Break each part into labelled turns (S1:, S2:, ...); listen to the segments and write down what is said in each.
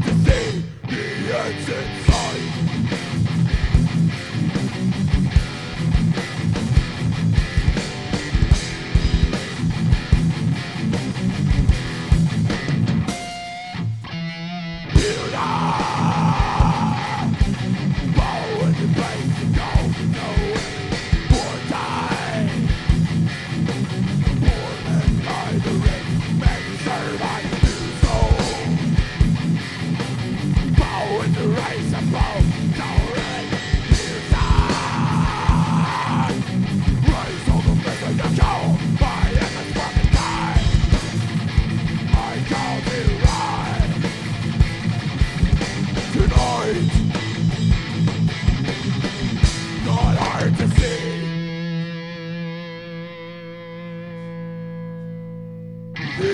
S1: to see the ends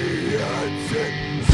S1: Sentence